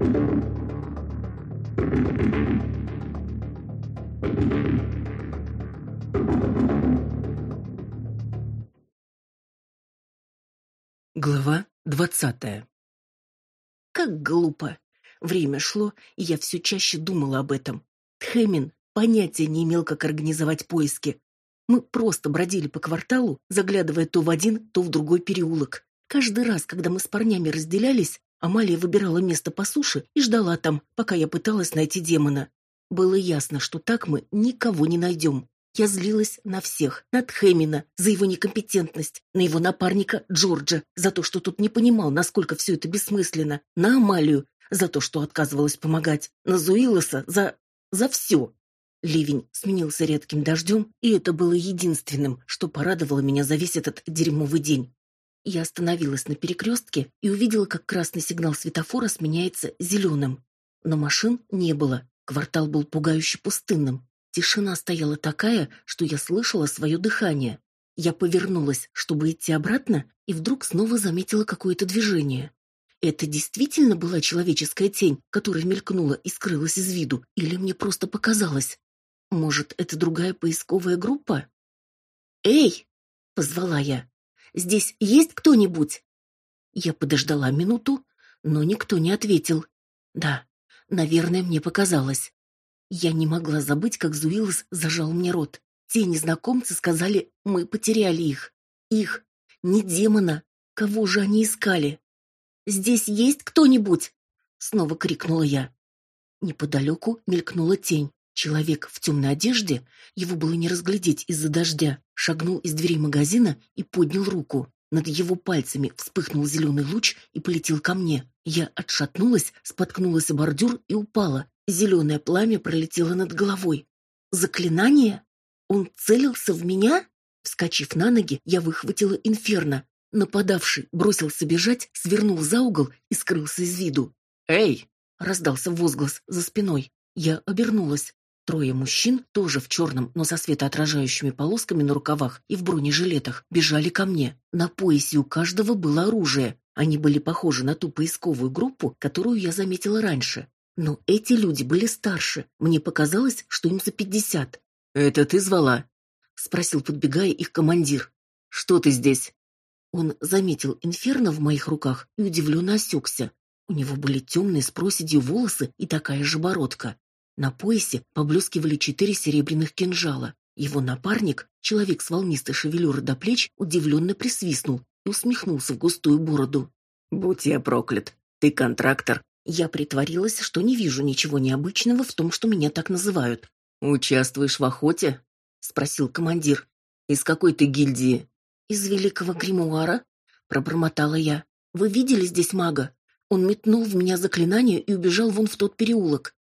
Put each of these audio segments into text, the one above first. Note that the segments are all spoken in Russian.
Глава двадцатая. Как глупо. Время шло, и я все чаще думала об этом. Тхэмин понятия не имел, как организовать поиски. Мы просто бродили по кварталу, заглядывая то в один, то в другой переулок. Каждый раз, когда мы с парнями разделялись, Амалия выбирала место по суше и ждала там, пока я пыталась найти демона. Было ясно, что так мы никого не найдем. Я злилась на всех. На Тхэмина за его некомпетентность, на его напарника Джорджа за то, что тот не понимал, насколько все это бессмысленно, на Амалию за то, что отказывалась помогать, на Зуилоса за... за все. Ливень сменился редким дождем, и это было единственным, что порадовало меня за весь этот дерьмовый день. Я остановилась на перекрестке и увидела, как красный сигнал светофора сменяется зеленым. Но машин не было, квартал был пугающе пустынным. Тишина стояла такая, что я слышала свое дыхание. Я повернулась, чтобы идти обратно, и вдруг снова заметила какое-то движение. Это действительно была человеческая тень, которая мелькнула и скрылась из виду, или мне просто показалось? Может, это другая поисковая группа? «Эй!» — позвала я. «Здесь есть кто-нибудь?» Я подождала минуту, но никто не ответил. Да, наверное, мне показалось. Я не могла забыть, как Зуилос зажал мне рот. Те незнакомцы сказали, мы потеряли их. Их, не демона. Кого же они искали? «Здесь есть кто-нибудь?» Снова крикнула я. Неподалеку мелькнула тень. Человек в темной одежде, его было не разглядеть из-за дождя, шагнул из двери магазина и поднял руку. Над его пальцами вспыхнул зеленый луч и полетел ко мне. Я отшатнулась, споткнулась о бордюр и упала. Зеленое пламя пролетело над головой. Заклинание? Он целился в меня? Вскочив на ноги, я выхватила инферно. Нападавший бросился бежать, свернул за угол и скрылся из виду. «Эй!» — раздался возглас за спиной. Я обернулась. Трое мужчин, тоже в черном, но со светоотражающими полосками на рукавах и в бронежилетах, бежали ко мне. На поясе у каждого было оружие. Они были похожи на ту поисковую группу, которую я заметила раньше. Но эти люди были старше. Мне показалось, что им за пятьдесят. «Это ты звала?» — спросил, подбегая их командир. «Что ты здесь?» Он заметил инферно в моих руках и удивленно осекся. У него были темные с проседью волосы и такая же бородка. На поясе поблескивали четыре серебряных кинжала. Его напарник, человек с волнистой шевелюрой до плеч, удивленно присвистнул и усмехнулся в густую бороду. «Будь я проклят! Ты контрактор я притворилась, что не вижу ничего необычного в том, что меня так называют. «Участвуешь в охоте?» — спросил командир. «Из какой ты гильдии?» «Из Великого Гримуара», — пробормотала я. «Вы видели здесь мага? Он метнул в меня заклинание и убежал вон в тот переулок».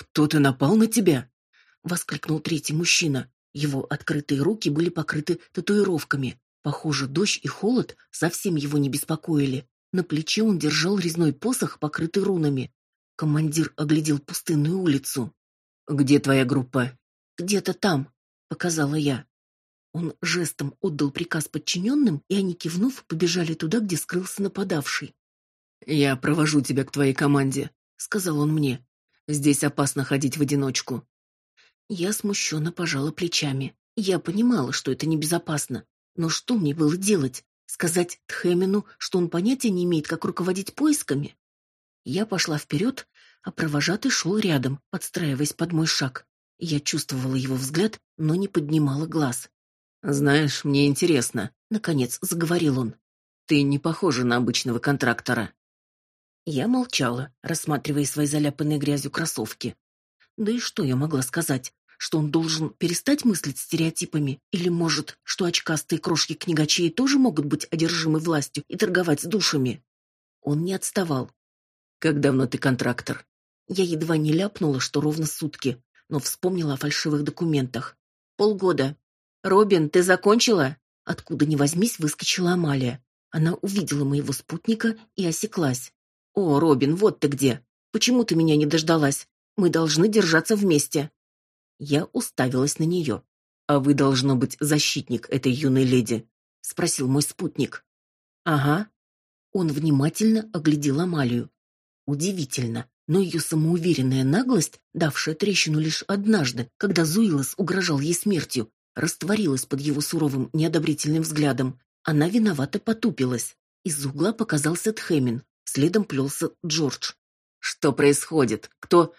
«Кто-то напал на тебя?» — воскликнул третий мужчина. Его открытые руки были покрыты татуировками. Похоже, дождь и холод совсем его не беспокоили. На плече он держал резной посох, покрытый рунами. Командир оглядел пустынную улицу. «Где твоя группа?» «Где-то там», — показала я. Он жестом отдал приказ подчиненным, и они, кивнув, побежали туда, где скрылся нападавший. «Я провожу тебя к твоей команде», — сказал он мне. «Здесь опасно ходить в одиночку». Я смущенно пожала плечами. Я понимала, что это небезопасно. Но что мне было делать? Сказать Тхэмину, что он понятия не имеет, как руководить поисками? Я пошла вперед, а провожатый шел рядом, подстраиваясь под мой шаг. Я чувствовала его взгляд, но не поднимала глаз. «Знаешь, мне интересно», — наконец заговорил он. «Ты не похожа на обычного контрактора». Я молчала, рассматривая свои заляпанные грязью кроссовки. Да и что я могла сказать? что он должен перестать мыслить стереотипами? Или, может, что очкастые крошки-книгачеи тоже могут быть одержимы властью и торговать с душами? Он не отставал. «Как давно ты контрактор?» Я едва не ляпнула, что ровно сутки, но вспомнила о фальшивых документах. «Полгода. Робин, ты закончила?» Откуда ни возьмись, выскочила Амалия. Она увидела моего спутника и осеклась. «О, Робин, вот ты где! Почему ты меня не дождалась? Мы должны держаться вместе!» Я уставилась на нее. «А вы, должно быть, защитник этой юной леди?» — спросил мой спутник. «Ага». Он внимательно оглядел Амалию. Удивительно, но ее самоуверенная наглость, давшая трещину лишь однажды, когда Зуилос угрожал ей смертью, растворилась под его суровым неодобрительным взглядом. Она виновато потупилась. Из угла показался Тхэмин, следом плелся Джордж. «Что происходит? Кто...»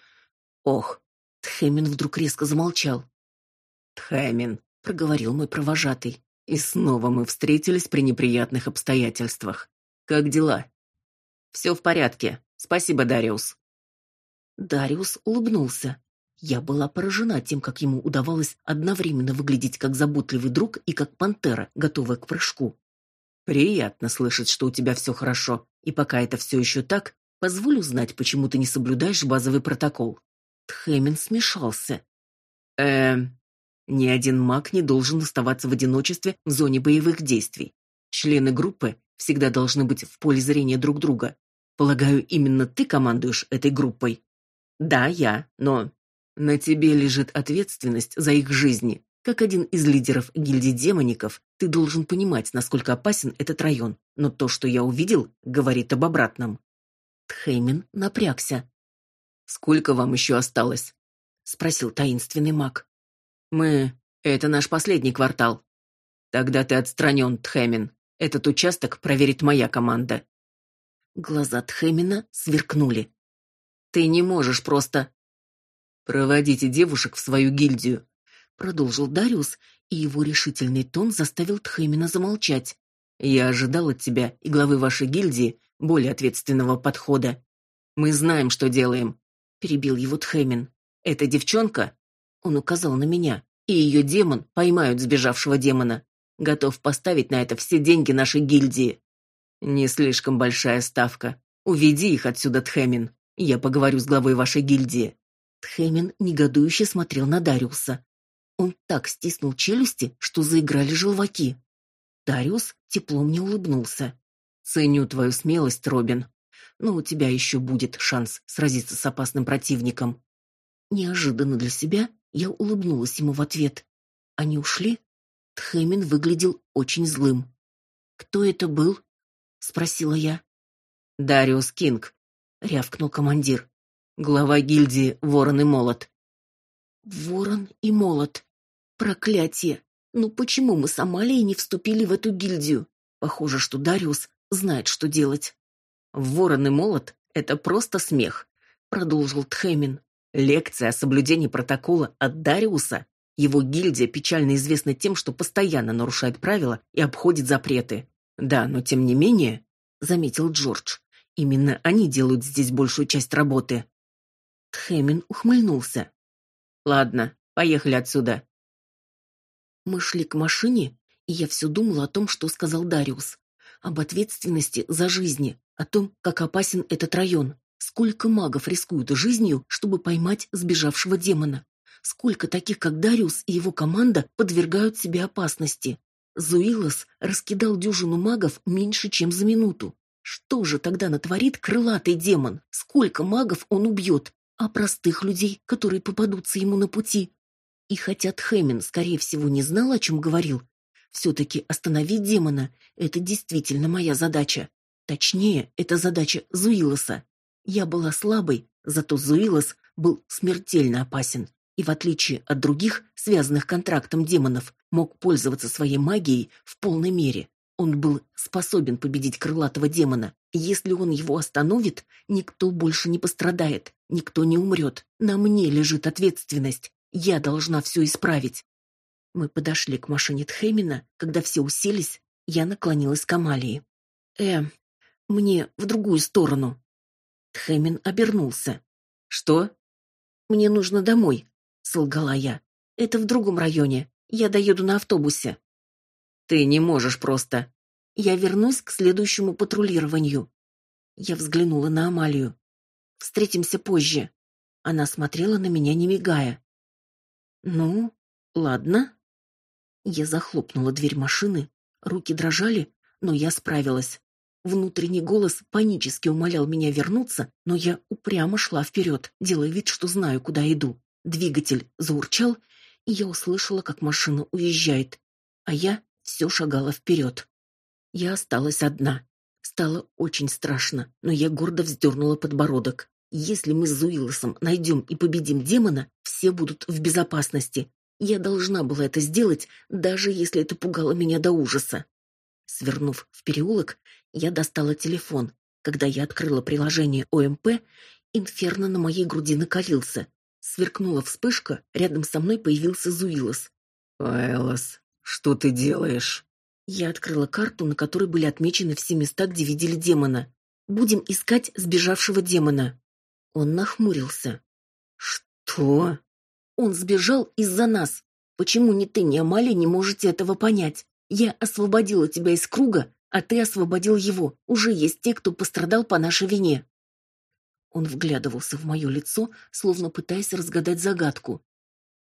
«Ох!» Тхэмин вдруг резко замолчал. «Тхэмин», — проговорил мой провожатый. «И снова мы встретились при неприятных обстоятельствах. Как дела?» «Все в порядке. Спасибо, Дариус». Дариус улыбнулся. Я была поражена тем, как ему удавалось одновременно выглядеть как заботливый друг и как пантера, готовая к прыжку. «Приятно слышать, что у тебя все хорошо, и пока это все еще так, позволь узнать, почему ты не соблюдаешь базовый протокол». Тхэмин смешался. «Эм, ни один маг не должен оставаться в одиночестве в зоне боевых действий. Члены группы всегда должны быть в поле зрения друг друга. Полагаю, именно ты командуешь этой группой. Да, я, но на тебе лежит ответственность за их жизни. Как один из лидеров гильдии демоников, ты должен понимать, насколько опасен этот район. Но то, что я увидел, говорит об обратном. Тхеймен напрягся. Сколько вам еще осталось? спросил таинственный маг. Мы это наш последний квартал. Тогда ты отстранен, Тхэмин. Этот участок проверит моя команда. Глаза Тхэмина сверкнули. Ты не можешь просто проводите девушек в свою гильдию, продолжил Дариус, и его решительный тон заставил Тхэмина замолчать. Я ожидал от тебя и главы вашей гильдии более ответственного подхода. Мы знаем, что делаем, перебил его Тхэмин. Эта девчонка, он указал на меня, и ее демон поймают сбежавшего демона. Готов поставить на это все деньги нашей гильдии. Не слишком большая ставка. Уведи их отсюда, Тхэмин. Я поговорю с главой вашей гильдии. Тхэмин негодующе смотрел на Дариуса. Он так стиснул челюсти, что заиграли желваки. Дариус тепло мне улыбнулся. Ценю твою смелость, Робин. Но у тебя еще будет шанс сразиться с опасным противником. Неожиданно для себя я улыбнулась ему в ответ. Они ушли. Тхэмин выглядел очень злым. Кто это был? спросила я. Дариус Кинг, рявкнул командир. Глава гильдии Ворон и Молот. Ворон и Молот. Проклятие. Ну почему мы с Амалией не вступили в эту гильдию? Похоже, что Дариус знает, что делать. Ворон и Молот это просто смех, продолжил Тхэмин. Лекция о соблюдении протокола от Дариуса. Его гильдия печально известна тем, что постоянно нарушает правила и обходит запреты. Да, но тем не менее, заметил Джордж, именно они делают здесь большую часть работы. Тхэмин ухмыльнулся. Ладно, поехали отсюда. Мы шли к машине, и я все думала о том, что сказал Дариус, об ответственности за жизни, о том, как опасен этот район, сколько магов рискуют жизнью, чтобы поймать сбежавшего демона, сколько таких, как Дариус и его команда, подвергают себе опасности. Зуилос раскидал дюжину магов меньше, чем за минуту. Что же тогда натворит крылатый демон? Сколько магов он убьет? а простых людей, которые попадутся ему на пути. И хотя Тхэмин, скорее всего, не знал, о чем говорил, все-таки остановить демона — это действительно моя задача. Точнее, это задача Зуилоса. Я была слабой, зато Зуилос был смертельно опасен и, в отличие от других, связанных контрактом демонов, мог пользоваться своей магией в полной мере. Он был способен победить крылатого демона. Если он его остановит, никто больше не пострадает, никто не умрет. На мне лежит ответственность. Я должна все исправить. Мы подошли к машине Тхэмина, когда все уселись, я наклонилась к Амалии. «Э, мне в другую сторону». Тхэмин обернулся. «Что?» «Мне нужно домой», — солгала я. «Это в другом районе. Я доеду на автобусе». Ты не можешь просто. Я вернусь к следующему патрулированию. Я взглянула на Амалию. Встретимся позже. Она смотрела на меня, не мигая. Ну, ладно. Я захлопнула дверь машины, руки дрожали, но я справилась. Внутренний голос панически умолял меня вернуться, но я упрямо шла вперед, делая вид, что знаю, куда иду. Двигатель заурчал, и я услышала, как машина уезжает, а я все шагала вперед. Я осталась одна. Стало очень страшно, но я гордо вздернула подбородок. Если мы с Зуилосом найдем и победим демона, все будут в безопасности. Я должна была это сделать, даже если это пугало меня до ужаса. Свернув в переулок, я достала телефон. Когда я открыла приложение ОМП, инферно на моей груди накалился. Сверкнула вспышка, рядом со мной появился Зуилос. «Айлос, что ты делаешь?» Я открыла карту, на которой были отмечены все места, где видели демона. Будем искать сбежавшего демона. Он нахмурился. Что? Он сбежал из-за нас. Почему ни ты, ни Амалия не можете этого понять? Я освободила тебя из круга, а ты освободил его. Уже есть те, кто пострадал по нашей вине. Он вглядывался в мое лицо, словно пытаясь разгадать загадку.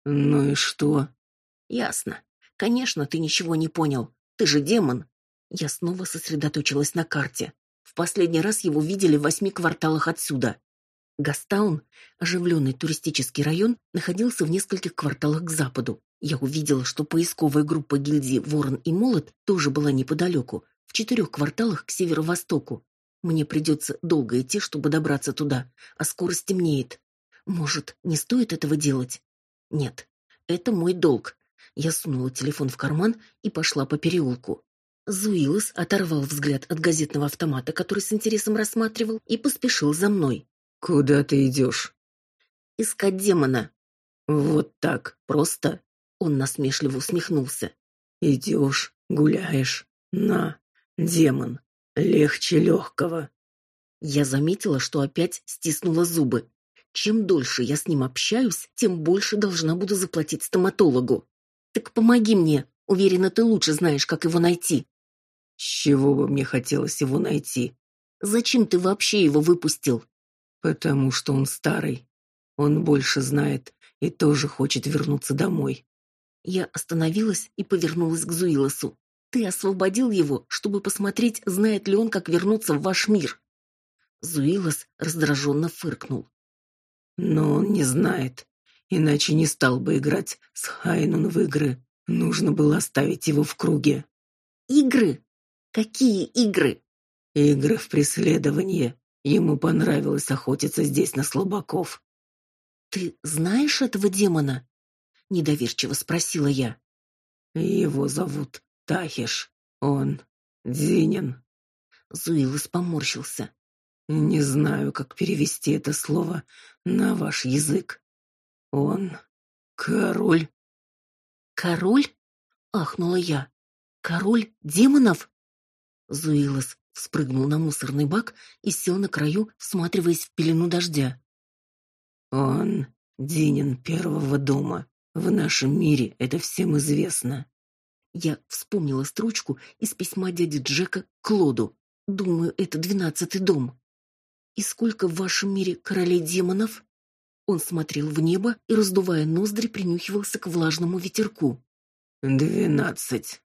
Ну и что? Ясно. Конечно, ты ничего не понял. Ты же демон. Я снова сосредоточилась на карте. В последний раз его видели в восьми кварталах отсюда. Гастаун, оживленный туристический район, находился в нескольких кварталах к западу. Я увидела, что поисковая группа гильдии Ворон и Молот тоже была неподалеку, в четырех кварталах к северо-востоку. Мне придется долго идти, чтобы добраться туда, а скоро стемнеет. Может, не стоит этого делать? Нет, это мой долг. Я сунула телефон в карман и пошла по переулку. Зуилос оторвал взгляд от газетного автомата, который с интересом рассматривал, и поспешил за мной. Куда ты идешь?» «Искать демона». «Вот так, просто?» Он насмешливо усмехнулся. «Идешь, гуляешь. На, демон, легче легкого». Я заметила, что опять стиснула зубы. Чем дольше я с ним общаюсь, тем больше должна буду заплатить стоматологу. Так помоги мне. Уверена, ты лучше знаешь, как его найти. С чего бы мне хотелось его найти? Зачем ты вообще его выпустил? Потому что он старый. Он больше знает и тоже хочет вернуться домой. Я остановилась и повернулась к Зуилосу. Ты освободил его, чтобы посмотреть, знает ли он, как вернуться в ваш мир. Зуилос раздраженно фыркнул. Но он не знает, иначе не стал бы играть с Хайнун в игры. Нужно было оставить его в круге. Игры? Какие игры? Игры в преследование. Ему понравилось охотиться здесь на слабаков. Ты знаешь этого демона? недоверчиво спросила я. Его зовут Тахиш. Он Дзинин. Зуилос поморщился. Не знаю, как перевести это слово на ваш язык. Он король. Король? ахнула я. Король демонов? Зуилос спрыгнул на мусорный бак и сел на краю, всматриваясь в пелену дождя. Он Динин первого дома. В нашем мире это всем известно. Я вспомнила строчку из письма дяди Джека Клоду. Думаю, это двенадцатый дом. И сколько в вашем мире королей демонов? Он смотрел в небо и, раздувая ноздри, принюхивался к влажному ветерку. «Двенадцать».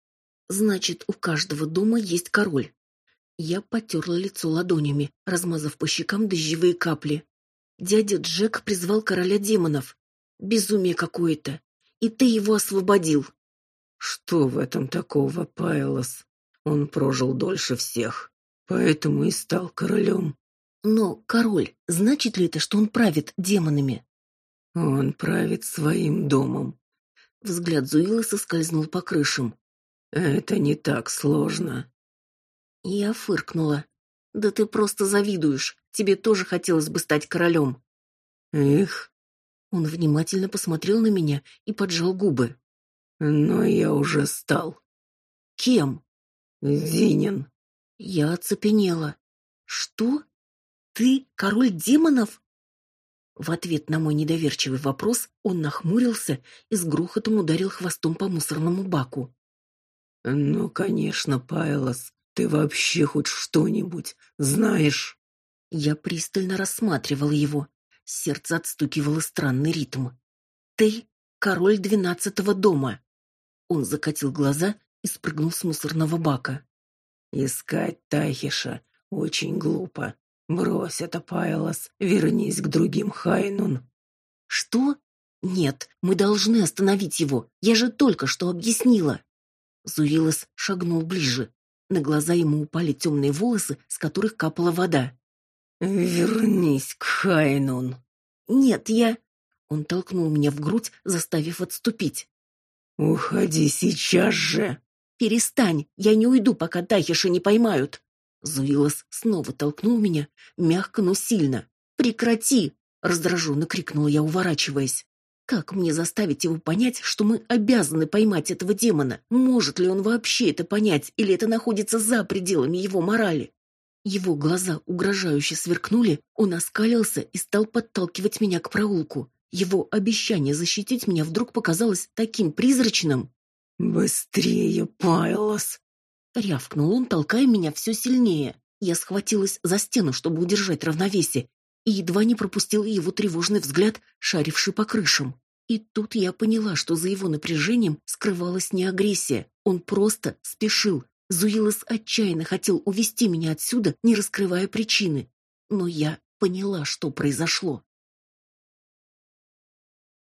«Значит, у каждого дома есть король. Я потерла лицо ладонями, размазав по щекам дождевые капли. Дядя Джек призвал короля демонов. Безумие какое-то. И ты его освободил. Что в этом такого, Пайлос? Он прожил дольше всех, поэтому и стал королем. Но король, значит ли это, что он правит демонами? Он правит своим домом. Взгляд Зуила соскользнул по крышам. Это не так сложно. Я фыркнула. Да ты просто завидуешь. Тебе тоже хотелось бы стать королем. Эх. Он внимательно посмотрел на меня и поджал губы. Но я уже стал. Кем? Зинин. Я оцепенела. Что? Ты король демонов? В ответ на мой недоверчивый вопрос он нахмурился и с грохотом ударил хвостом по мусорному баку. Ну, конечно, Пайлос. Ты вообще хоть что-нибудь знаешь? Я пристально рассматривал его. Сердце отстукивало странный ритм. Ты король двенадцатого дома. Он закатил глаза и спрыгнул с мусорного бака. Искать Тахиша очень глупо. Брось это, Пайлос, вернись к другим Хайнун. Что? Нет, мы должны остановить его. Я же только что объяснила. Зуилос шагнул ближе. На глаза ему упали темные волосы, с которых капала вода. Вернись к Хайнун. Нет, я Он толкнул меня в грудь, заставив отступить. Уходи сейчас же. Перестань, я не уйду, пока Тахиши не поймают. Зуилос снова толкнул меня, мягко, но сильно. Прекрати, раздраженно крикнула я, уворачиваясь. Как мне заставить его понять, что мы обязаны поймать этого демона? Может ли он вообще это понять, или это находится за пределами его морали? Его глаза угрожающе сверкнули, он оскалился и стал подталкивать меня к проулку. Его обещание защитить меня вдруг показалось таким призрачным. «Быстрее, Пайлос!» Рявкнул он, толкая меня все сильнее. Я схватилась за стену, чтобы удержать равновесие, и едва не пропустила его тревожный взгляд, шаривший по крышам. И тут я поняла, что за его напряжением скрывалась не агрессия. Он просто спешил. Зуилос отчаянно хотел увести меня отсюда, не раскрывая причины. Но я поняла, что произошло.